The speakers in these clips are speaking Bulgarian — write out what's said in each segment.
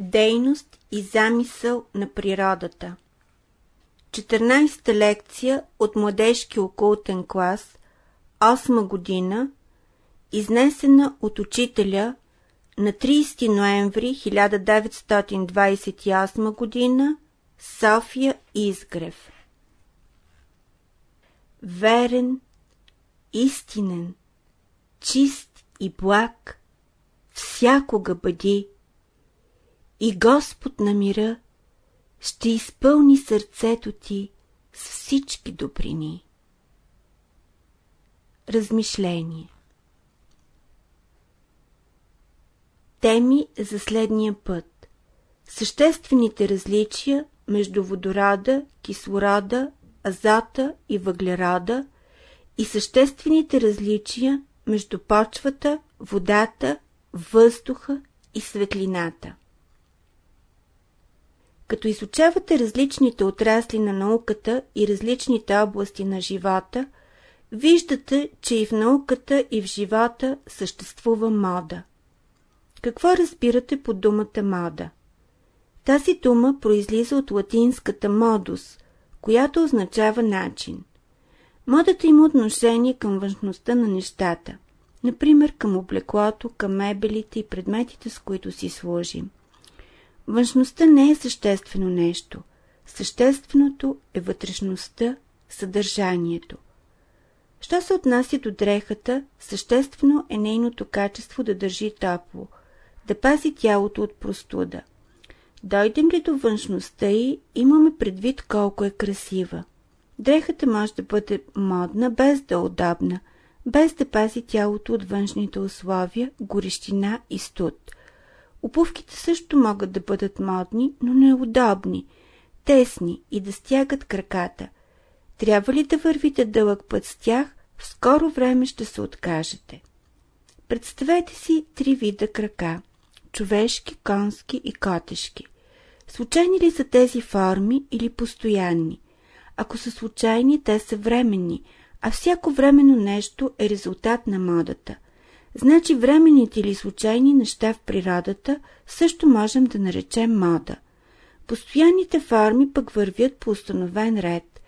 Дейност и замисъл на природата. 14-та лекция от младежки окултен клас 8 година изнесена от учителя на 30 ноември 1928 година София Изгрев. Верен, истинен, чист и благ, всякога бъди и Господ на мира ще изпълни сърцето ти с всички добрини. Размишление Теми за следния път Съществените различия между водорода, кислорода, азота и въглерода и съществените различия между почвата, водата, въздуха и светлината. Като изучавате различните отрасли на науката и различните области на живота, виждате, че и в науката, и в живота съществува мода. Какво разбирате по думата мода? Тази дума произлиза от латинската модус, която означава начин. Модата има отношение към външността на нещата, например към облеклото, към мебелите и предметите, с които си служим. Външността не е съществено нещо. Същественото е вътрешността, съдържанието. Що се отнася до дрехата, съществено е нейното качество да държи топло, да пази тялото от простуда. Дойдем ли до външността й, имаме предвид колко е красива. Дрехата може да бъде модна, без да е удобна, без да пази тялото от външните условия, горещина и студ. Обувките също могат да бъдат модни, но неудобни, тесни и да стягат краката. Трябва ли да вървите дълъг път с тях, в скоро време ще се откажете. Представете си три вида крака – човешки, конски и котешки. Случайни ли са тези форми или постоянни? Ако са случайни, те са временни, а всяко временно нещо е резултат на модата – Значи временните или случайни неща в природата също можем да наречем мода. Постоянните форми пък вървят по установен ред.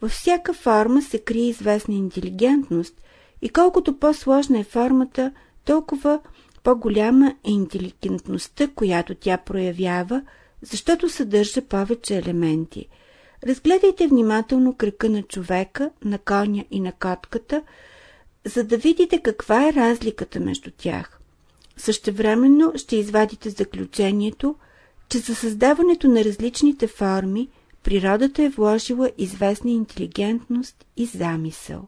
Във всяка форма се крие известна интелигентност и колкото по-сложна е формата, толкова по-голяма е интелигентността, която тя проявява, защото съдържа повече елементи. Разгледайте внимателно кръка на човека, на коня и на котката – за да видите каква е разликата между тях. Същевременно ще извадите заключението, че за създаването на различните форми природата е вложила известна интелигентност и замисъл.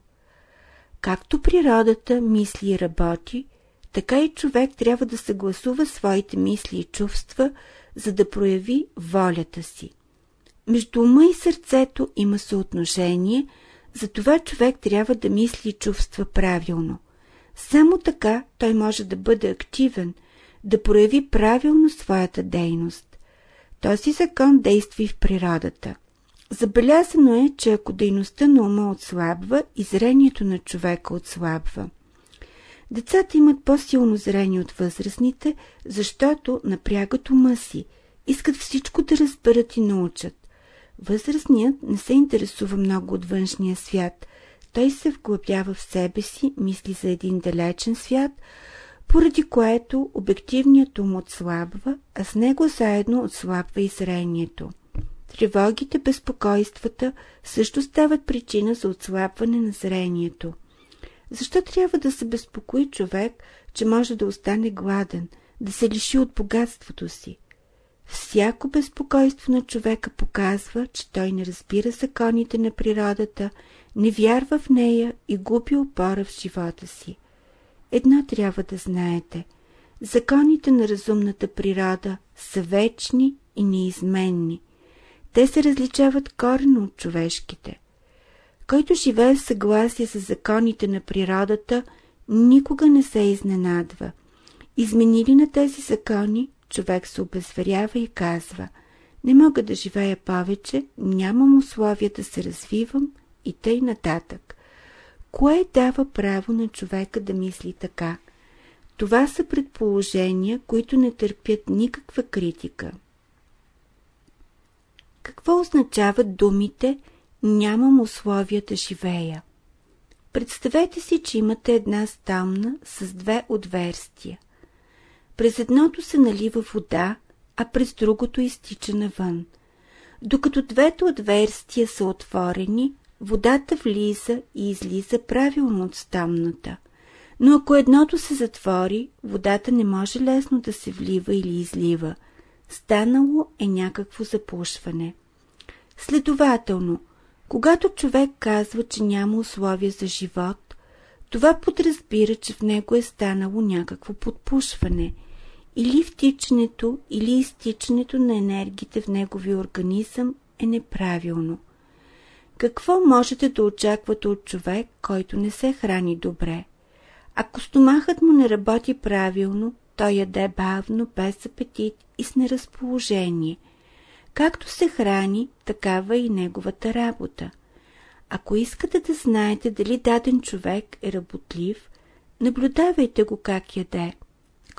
Както природата мисли и работи, така и човек трябва да съгласува своите мисли и чувства, за да прояви волята си. Между ума и сърцето има съотношение – затова човек трябва да мисли и чувства правилно. Само така той може да бъде активен, да прояви правилно своята дейност. Този закон действа и в природата. Забелязано е, че ако дейността на ума отслабва, и зрението на човека отслабва. Децата имат по-силно зрение от възрастните, защото напрягат ума си, искат всичко да разберат и научат. Възрастният не се интересува много от външния свят. Той се вглъбява в себе си, мисли за един далечен свят, поради което обективният ум отслабва, а с него заедно отслабва и зрението. Тревогите, безпокойствата също стават причина за отслабване на зрението. Защо трябва да се безпокои човек, че може да остане гладен, да се лиши от богатството си? Всяко безпокойство на човека показва, че той не разбира законите на природата, не вярва в нея и губи опора в живота си. Едно трябва да знаете. Законите на разумната природа са вечни и неизменни. Те се различават корено от човешките. Който живее в съгласие с законите на природата, никога не се изненадва. Изменили на тези закони, човек се обезверява и казва «Не мога да живея повече, нямам условия да се развивам» и тъй нататък. Кое дава право на човека да мисли така? Това са предположения, които не търпят никаква критика. Какво означават думите «нямам условия да живея»? Представете си, че имате една стамна с две отверстия. През едното се налива вода, а през другото изтича навън. Докато двете отверстия са отворени, водата влиза и излиза правилно от стамната. Но ако едното се затвори, водата не може лесно да се влива или излива. Станало е някакво запушване. Следователно, когато човек казва, че няма условия за живот, това подразбира, че в него е станало някакво подпушване – или втичането, или изтичането на енергиите в неговия организъм е неправилно. Какво можете да очаквате от човек, който не се храни добре? Ако стомахът му не работи правилно, той яде бавно, без апетит и с неразположение. Както се храни, такава и неговата работа. Ако искате да знаете дали даден човек е работлив, наблюдавайте го как яде –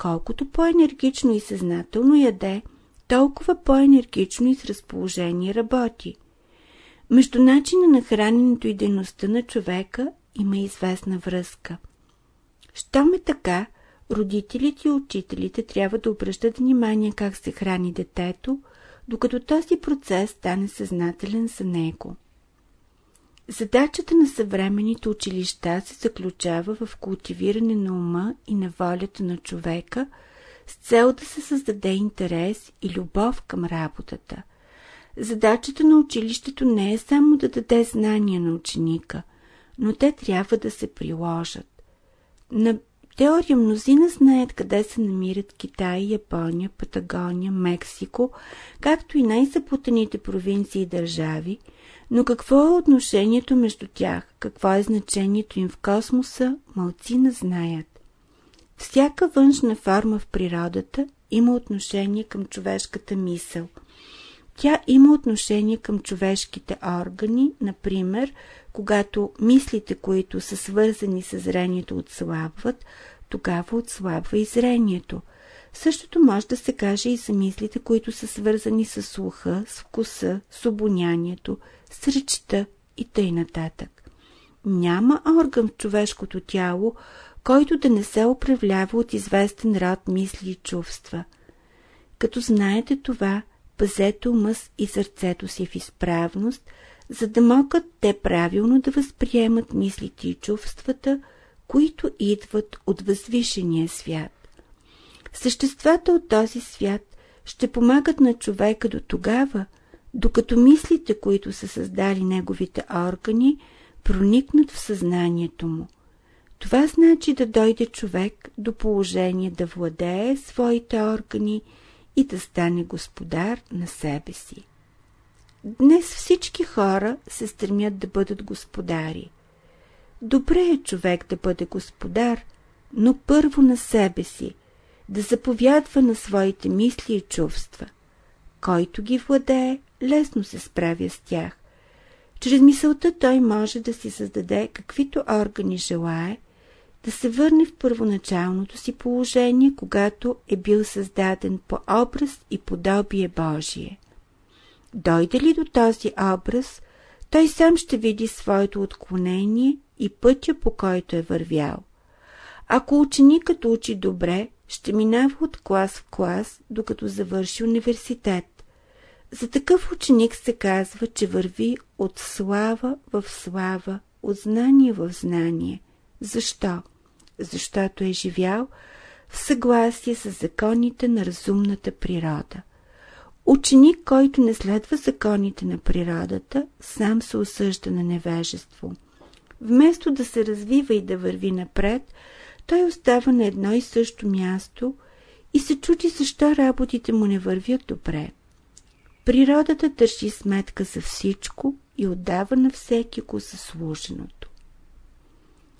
Колкото по-енергично и съзнателно яде, толкова по-енергично и с разположение работи. Между начина на храненето и дейността на човека има известна връзка. Щом е така, родителите и учителите трябва да обръщат внимание как се храни детето, докато този процес стане съзнателен за него. Задачата на съвременните училища се заключава в култивиране на ума и на волята на човека с цел да се създаде интерес и любов към работата. Задачата на училището не е само да даде знания на ученика, но те трябва да се приложат. На теория мнозина знаят къде се намират Китай, Япония, Патагония, Мексико, както и най-запутаните провинции и държави – но какво е отношението между тях, какво е значението им в космоса, малцина знаят. Всяка външна форма в природата има отношение към човешката мисъл. Тя има отношение към човешките органи, например, когато мислите, които са свързани с зрението, отслабват, тогава отслабва и зрението. Същото може да се каже и за мислите, които са свързани с слуха, с вкуса, с обонянието, с речта и тъй нататък. Няма орган в човешкото тяло, който да не се управлява от известен род мисли и чувства. Като знаете това, пазете ума и сърцето си в изправност, за да могат те правилно да възприемат мислите и чувствата, които идват от възвишения свят. Съществата от този свят ще помагат на човека до тогава, докато мислите, които са създали неговите органи, проникнат в съзнанието му. Това значи да дойде човек до положение да владее своите органи и да стане господар на себе си. Днес всички хора се стремят да бъдат господари. Добре е човек да бъде господар, но първо на себе си, да заповядва на своите мисли и чувства. Който ги владее, лесно се справя с тях. Чрез мисълта той може да си създаде каквито органи желае, да се върне в първоначалното си положение, когато е бил създаден по образ и подобие Божие. Дойде ли до този образ, той сам ще види своето отклонение и пътя, по който е вървял. Ако ученикът учи добре, ще минава от клас в клас, докато завърши университет. За такъв ученик се казва, че върви от слава в слава, от знание в знание. Защо? Защото е живял в съгласие с законите на разумната природа. Ученик, който не следва законите на природата, сам се осъжда на невежество. Вместо да се развива и да върви напред, той остава на едно и също място и се чуди защо работите му не вървят добре. Природата държи сметка за всичко и отдава на всеки го заслуженото.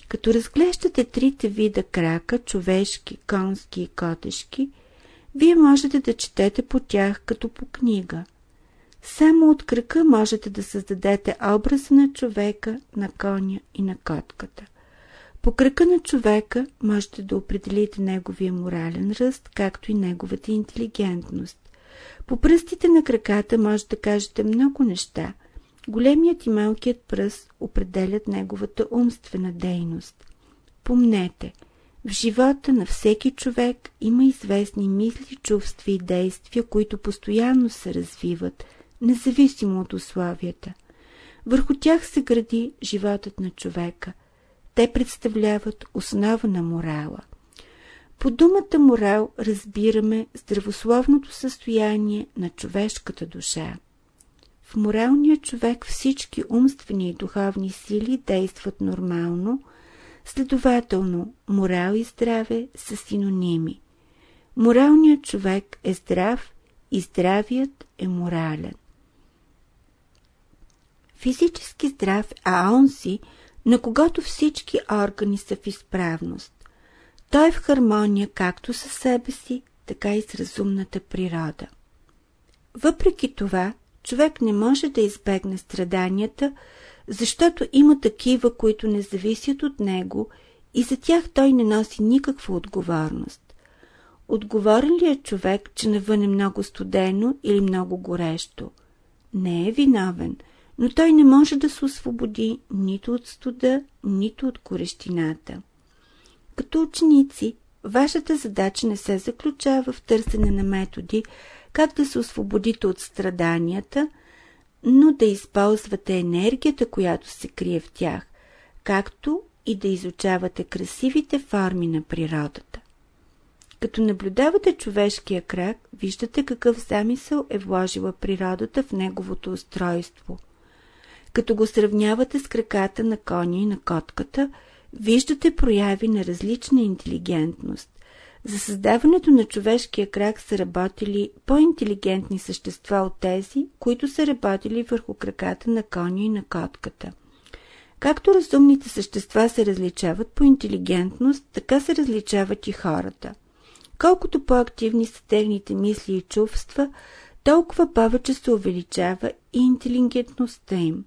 Като разглеждате трите вида крака, човешки, конски и котешки, вие можете да четете по тях като по книга. Само от крака можете да създадете образа на човека, на коня и на котката. По кръка на човека можете да определите неговия морален ръст, както и неговата интелигентност. По пръстите на краката може да кажете много неща. Големият и малкият пръст определят неговата умствена дейност. Помнете, в живота на всеки човек има известни мисли, чувства и действия, които постоянно се развиват, независимо от условията. Върху тях се гради животът на човека. Те представляват основа на морала. По думата морал разбираме здравословното състояние на човешката душа. В моралния човек всички умствени и духовни сили действат нормално, следователно морал и здраве са синоними. Моралният човек е здрав и здравият е морален. Физически здрав, а на когото всички органи са в изправност. Той е в хармония както със себе си, така и с разумната природа. Въпреки това, човек не може да избегне страданията, защото има такива, които не зависят от него и за тях той не носи никаква отговорност. Отговорен ли е човек, че навън е много студено или много горещо? Не е виновен, но той не може да се освободи нито от студа, нито от горещината. Като ученици, вашата задача не се заключава в търсене на методи, как да се освободите от страданията, но да използвате енергията, която се крие в тях, както и да изучавате красивите форми на природата. Като наблюдавате човешкия крак, виждате какъв замисъл е вложила природата в неговото устройство. Като го сравнявате с краката на коня и на котката – виждате прояви на различна интелигентност. За създаването на човешкия крак са работили по-интелигентни същества от тези, които са работили върху краката на коня и на котката. Както разумните същества се различават по интелигентност, така се различават и хората. Колкото по-активни са техните мисли и чувства, толкова повече се увеличава и интелигентността им.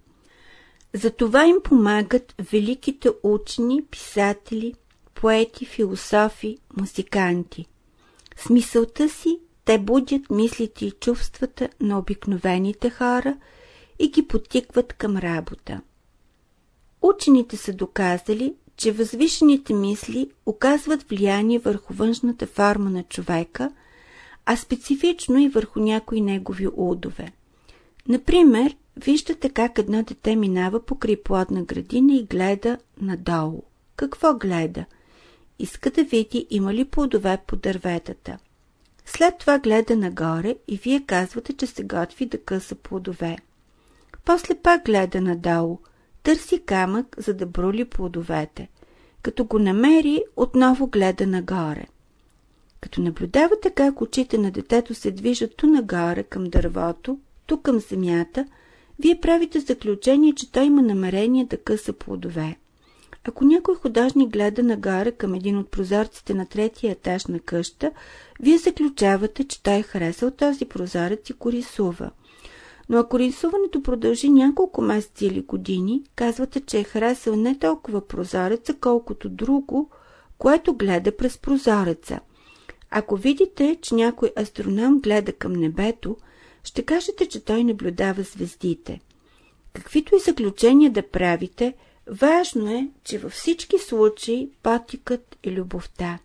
За това им помагат великите учени, писатели, поети, философи, музиканти. С мисълта си те будят мислите и чувствата на обикновените хора и ги потикват към работа. Учените са доказали, че възвишените мисли оказват влияние върху външната форма на човека, а специфично и върху някои негови удове. Например, Виждате как едно дете минава покрай плодна градина и гледа надолу. Какво гледа? Иска да види има ли плодове по дърветата. След това гледа нагоре и вие казвате, че се готви да къса плодове. После пак гледа надолу, търси камък, за да брули плодовете. Като го намери, отново гледа нагоре. Като наблюдавате как очите на детето се движат ту нагоре към дървото, ту към земята – вие правите заключение, че той има намерение да къса плодове. Ако някой художник гледа нагоре към един от прозорците на третия етаж на къща, вие заключавате, че той е харесал този прозорец и го рисува. Но ако рисуването продължи няколко месеца или години, казвате, че е харесал не толкова прозореца, колкото друго, което гледа през прозореца. Ако видите, че някой астроном гледа към небето, ще кажете, че той наблюдава звездите. Каквито и заключения да правите, важно е, че във всички случаи потикът е любовта.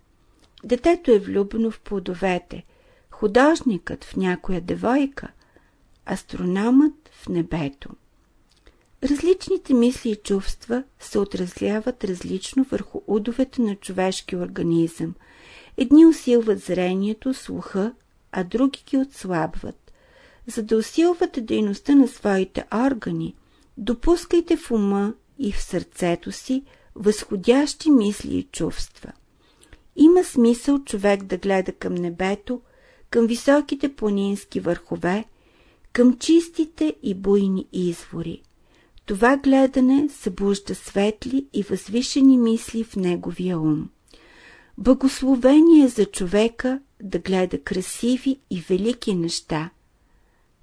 Детето е влюбено в плодовете, художникът в някоя девойка, астрономът в небето. Различните мисли и чувства се отразяват различно върху удовете на човешки организъм. Едни усилват зрението, слуха, а други ги отслабват. За да усилвате дейността на своите органи, допускайте в ума и в сърцето си възходящи мисли и чувства. Има смисъл човек да гледа към небето, към високите планински върхове, към чистите и буйни извори. Това гледане събужда светли и възвишени мисли в неговия ум. Благословение за човека да гледа красиви и велики неща,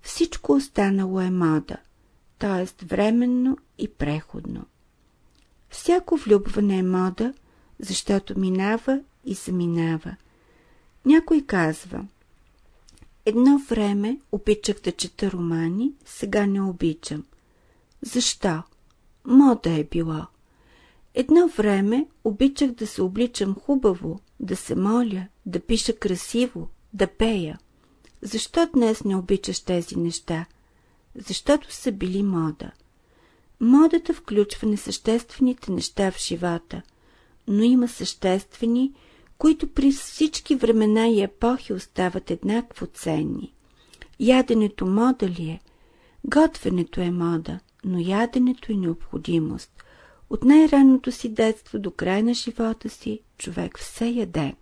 всичко останало е мода, т.е. временно и преходно. Всяко влюбване е мода, защото минава и заминава. Някой казва Едно време обичах да чета романи, сега не обичам. Защо? Мода е било. Едно време обичах да се обличам хубаво, да се моля, да пиша красиво, да пея. Защо днес не обичаш тези неща? Защото са били мода. Модата включва несъществените неща в живота, но има съществени, които при всички времена и епохи остават еднакво ценни. Яденето мода ли е? Готвенето е мода, но яденето е необходимост. От най-ранното си детство до края на живота си човек все яде.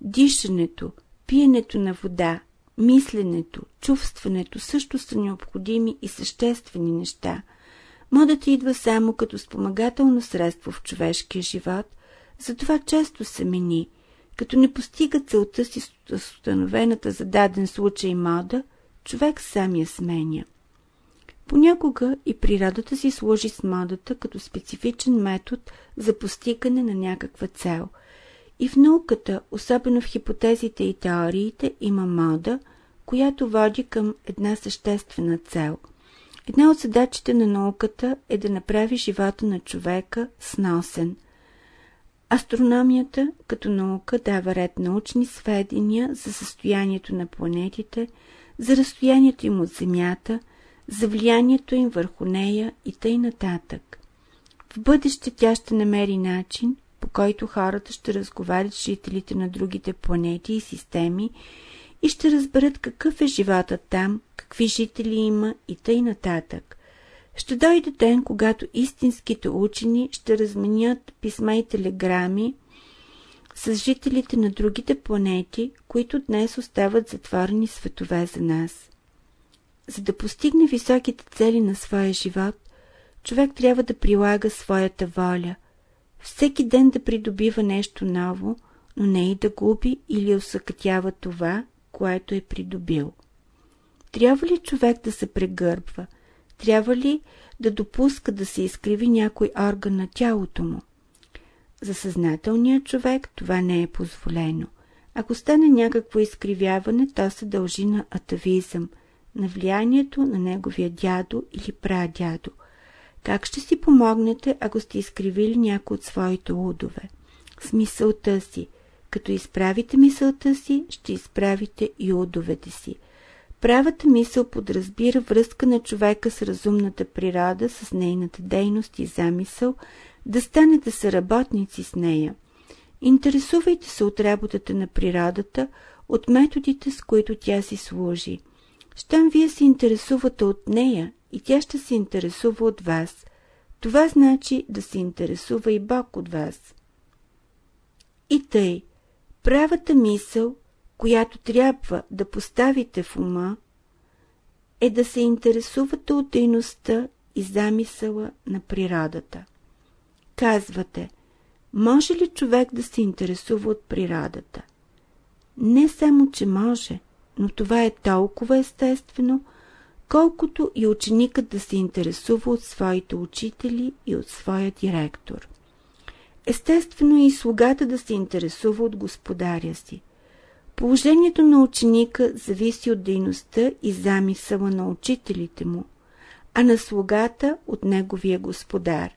Дишането, пиенето на вода, мисленето, чувстването също са необходими и съществени неща. Модата идва само като спомагателно средство в човешкия живот, затова често се мени. Като не постига целта си с установената за даден случай мода, човек сам я сменя. Понякога и природата си служи с модата като специфичен метод за постигане на някаква цел. И в науката, особено в хипотезите и теориите, има мода, която води към една съществена цел. Една от задачите на науката е да направи живота на човека сносен. Астрономията като наука дава ред научни сведения за състоянието на планетите, за разстоянието им от Земята – за влиянието им върху нея и тъй нататък. В бъдеще тя ще намери начин, по който хората ще разговарят с жителите на другите планети и системи и ще разберат какъв е живота там, какви жители има и тъй нататък. Ще дойде ден, когато истинските учени ще разменят писма и телеграми с жителите на другите планети, които днес остават затворени светове за нас. За да постигне високите цели на своя живот, човек трябва да прилага своята воля, всеки ден да придобива нещо ново, но не и да губи или усъкътява това, което е придобил. Трябва ли човек да се прегърбва? Трябва ли да допуска да се изкриви някой орган на тялото му? За съзнателния човек това не е позволено. Ако стане някакво изкривяване, то се дължи на атавизъм, на влиянието на неговия дядо или прадядо. Как ще си помогнете, ако сте изкривили някои от своите удове? С мисълта си. Като изправите мисълта си, ще изправите и удовете си. Правата мисъл подразбира връзка на човека с разумната природа, с нейната дейност и замисъл, да станете съработници с нея. Интересувайте се от работата на природата, от методите, с които тя си служи. Щом вие се интересувате от нея и тя ще се интересува от вас, това значи да се интересува и Бог от вас. И тъй, правата мисъл, която трябва да поставите в ума, е да се интересувате от дейността и замисъла на природата. Казвате, може ли човек да се интересува от природата? Не само, че може, но това е толкова естествено, колкото и ученикът да се интересува от своите учители и от своя директор. Естествено е и слугата да се интересува от господаря си. Положението на ученика зависи от дейността и замисъла на учителите му, а на слугата от неговия господар.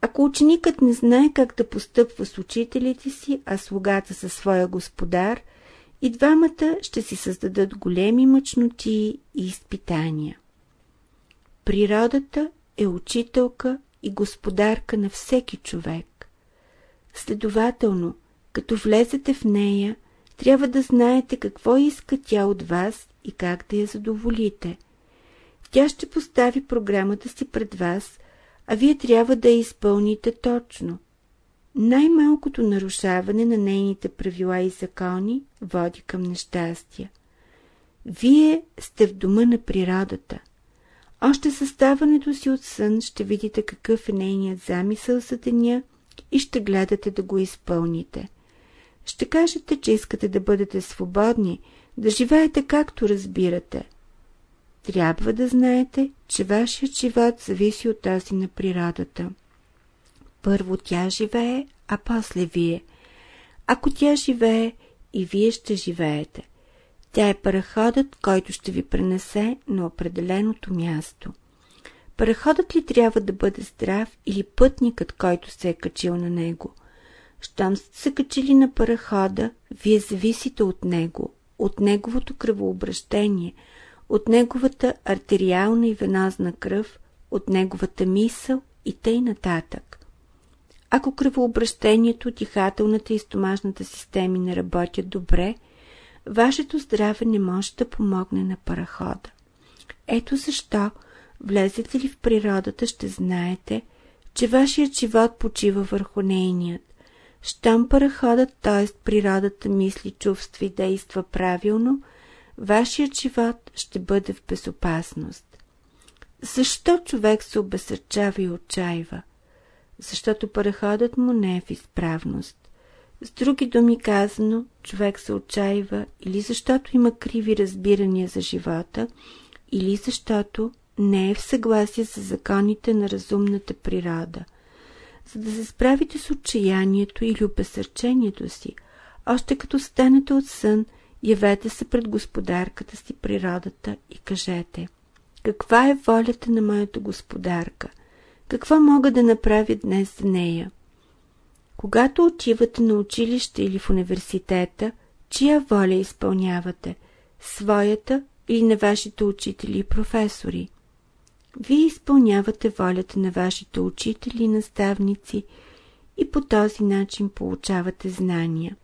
Ако ученикът не знае как да постъпва с учителите си, а слугата със своя господар – и двамата ще си създадат големи мъчноти и изпитания. Природата е учителка и господарка на всеки човек. Следователно, като влезете в нея, трябва да знаете какво иска тя от вас и как да я задоволите. Тя ще постави програмата си пред вас, а вие трябва да я изпълните точно. Най-малкото нарушаване на нейните правила и закони води към нещастие. Вие сте в дома на природата. Още съставането си от сън ще видите какъв е нейният замисъл за деня и ще гледате да го изпълните. Ще кажете, че искате да бъдете свободни, да живеете както разбирате. Трябва да знаете, че вашият живот зависи от този на природата. Първо тя живее, а после вие. Ако тя живее, и вие ще живеете. Тя е параходът, който ще ви пренесе на определеното място. Параходът ли трябва да бъде здрав или пътникът, който се е качил на него? Щом сте се качили на парахода, вие зависите от него, от неговото кръвообращение, от неговата артериална и венозна кръв, от неговата мисъл и тъй нататък. Ако кръвообращението, дихателната и стомашната системи не работят добре, вашето здраве не може да помогне на парахода. Ето защо, влезете ли в природата, ще знаете, че вашият живот почива върху нейният. Щом параходът, т.е. природата мисли, чувства и действа правилно, вашият живот ще бъде в безопасност. Защо човек се обесърчава и отчаива? Защото параходът му не е в изправност. С други думи казано, човек се отчаива или защото има криви разбирания за живота, или защото не е в съгласие с законите на разумната природа. За да се справите с отчаянието или обесърчението си, още като станете от сън, явете се пред господарката си природата и кажете Каква е волята на моята господарка? Какво мога да направя днес за нея? Когато отивате на училище или в университета, чия воля изпълнявате? Своята или на вашите учители и професори? Вие изпълнявате волята на вашите учители и наставници и по този начин получавате знания.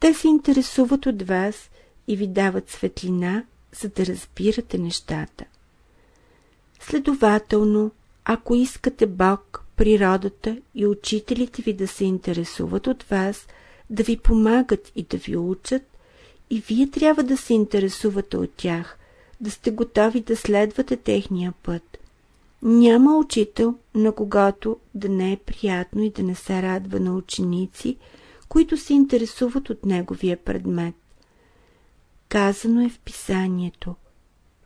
Те се интересуват от вас и ви дават светлина, за да разбирате нещата. Следователно, ако искате Бог, природата и учителите ви да се интересуват от вас, да ви помагат и да ви учат, и вие трябва да се интересувате от тях, да сте готови да следвате техния път. Няма учител, на когото да не е приятно и да не се радва на ученици, които се интересуват от неговия предмет. Казано е в писанието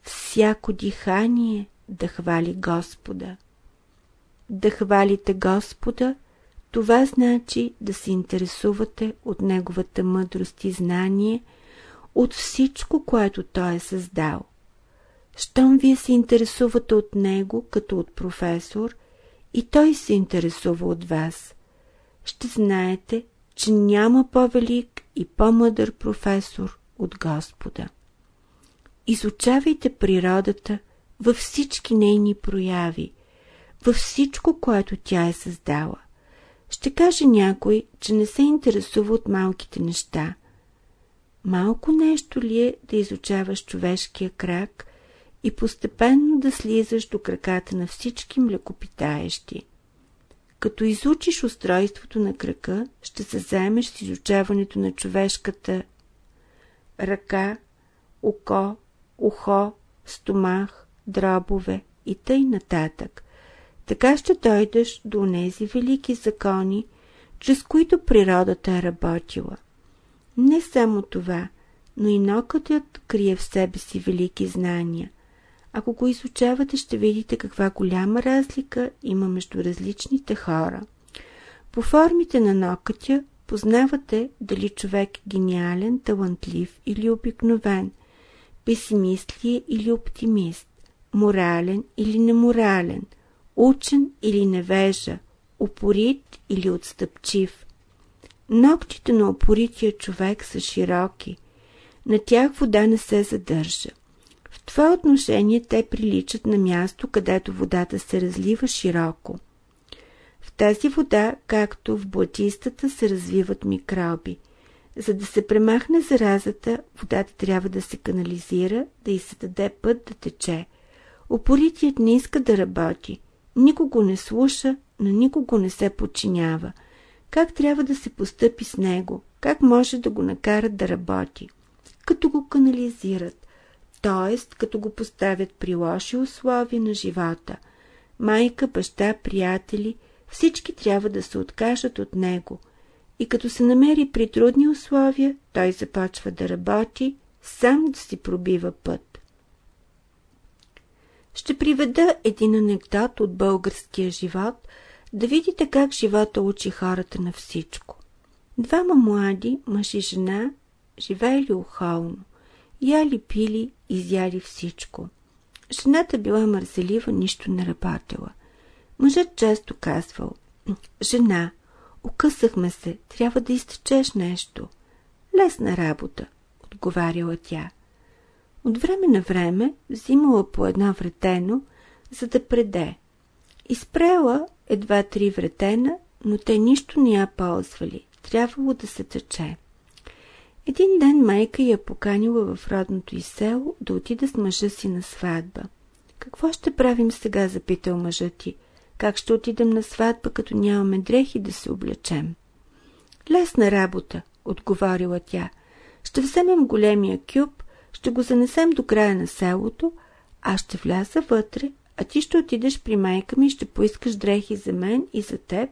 Всяко дихание да хвали Господа. Да хвалите Господа, това значи да се интересувате от Неговата мъдрост и знание, от всичко, което Той е създал. Щом вие се интересувате от Него, като от професор, и Той се интересува от вас, ще знаете, че няма по-велик и по-мъдър професор от Господа. Изучавайте природата във всички нейни прояви, във всичко, което тя е създала. Ще каже някой, че не се интересува от малките неща. Малко нещо ли е да изучаваш човешкия крак и постепенно да слизаш до краката на всички млекопитаещи? Като изучиш устройството на крака, ще се заемеш с изучаването на човешката ръка, око, ухо, стомах, дробове и тъй нататък. Така ще дойдеш до тези велики закони, чрез които природата е работила. Не само това, но и нокътът крие в себе си велики знания. Ако го изучавате, ще видите каква голяма разлика има между различните хора. По формите на нокътя познавате дали човек е гениален, талантлив или обикновен, песимист ли е или оптимист, морален или неморален – учен или невежа, упорит или отстъпчив. Ногтите на упорития човек са широки. На тях вода не се задържа. В това отношение те приличат на място, където водата се разлива широко. В тази вода, както в блатистата, се развиват микроби. За да се премахне заразата, водата трябва да се канализира, да й се даде път да тече. Опоритият не иска да работи никого не слуша, на никого не се подчинява. Как трябва да се постъпи с него? Как може да го накарат да работи? Като го канализират, т.е. като го поставят при лоши условия на живота. Майка, баща, приятели, всички трябва да се откажат от него. И като се намери при трудни условия, той започва да работи, сам да си пробива път. Ще приведа един анекдот от българския живот, да видите как живота учи хората на всичко. Двама млади, мъж и жена, живеели охолно, яли, пили, изяли всичко. Жената била мързелива, нищо не работила. Мъжът често казвал, жена, окъсахме се, трябва да изтечеш нещо. Лесна работа, отговаряла тя. От време на време взимала по едно вретено, за да преде. Изпрела едва три вретена, но те нищо не я ползвали. Трябвало да се тъче. Един ден майка я поканила в родното й село да отида с мъжа си на сватба. Какво ще правим сега, запитал мъжът ти. Как ще отидем на сватба, като нямаме дрехи да се облечем? Лесна работа, отговорила тя. Ще вземем големия кюб, ще го занесем до края на селото, аз ще вляза вътре, а ти ще отидеш при майка ми и ще поискаш дрехи за мен и за теб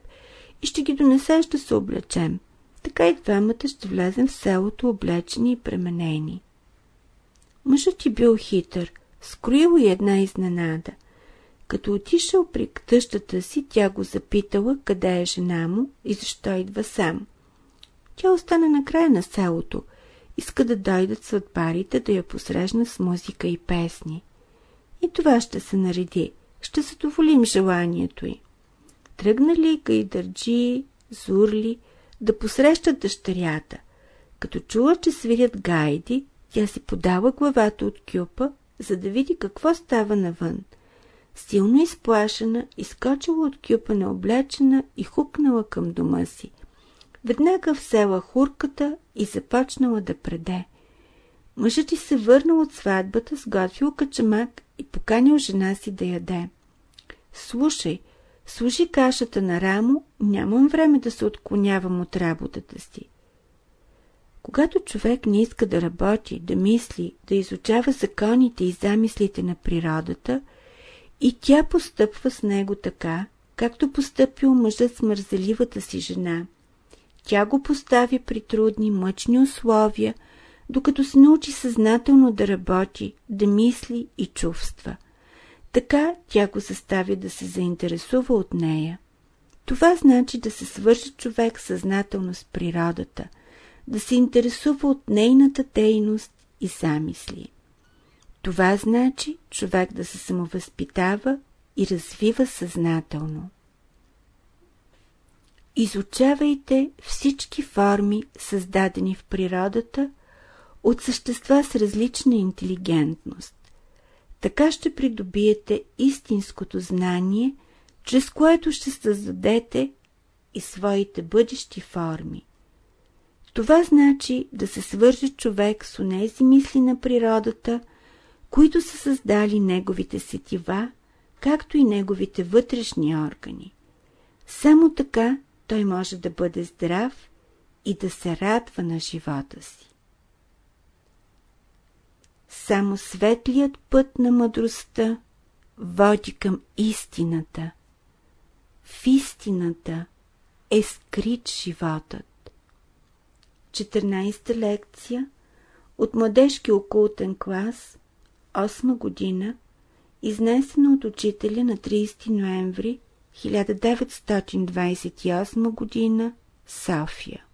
и ще ги донесеш да се облечем. Така и двамата ще влезем в селото облечени и пременени. Мъжът ти бил хитър, скроил и една изненада. Като отишъл при тъщата си, тя го запитала къде е жена му и защо идва сам. Тя остана на края на селото. Иска да дойдат сватбарите да я посрежна с музика и песни. И това ще се нареди. Ще задоволим желанието й. Тръгнали гайдърджи, зурли, да посрещат дъщерята. Като чула, че свирят гайди, тя си подава главата от кюпа, за да види какво става навън. Силно изплашена, изкочила от кюпа необлечена и хукнала към дома си. Веднага взела хурката и започнала да преде. Мъжът ти се върнал от сватбата, сготвил качамак и поканил жена си да яде. Слушай, служи кашата на рамо, нямам време да се отклонявам от работата си. Когато човек не иска да работи, да мисли, да изучава законите и замислите на природата, и тя постъпва с него така, както постъпил мъжът с мързеливата си жена. Тя го постави при трудни, мъчни условия – докато се научи съзнателно да работи, да мисли и чувства. Така тя го заставя да се заинтересува от нея. Това значи да се свърши човек съзнателно с природата, да се интересува от нейната дейност и замисли. Това значи човек да се самовъзпитава и развива съзнателно. Изучавайте всички форми, създадени в природата – от същества с различна интелигентност. Така ще придобиете истинското знание, чрез което ще създадете и своите бъдещи форми. Това значи да се свърже човек с онези мисли на природата, които са създали неговите сетива, както и неговите вътрешни органи. Само така той може да бъде здрав и да се радва на живота си. Само светлият път на мъдростта води към истината. В истината е скрит животът. 14 лекция от младежки окултен клас, 8 година, изнесена от учителя на 30 ноември 1928 година, София.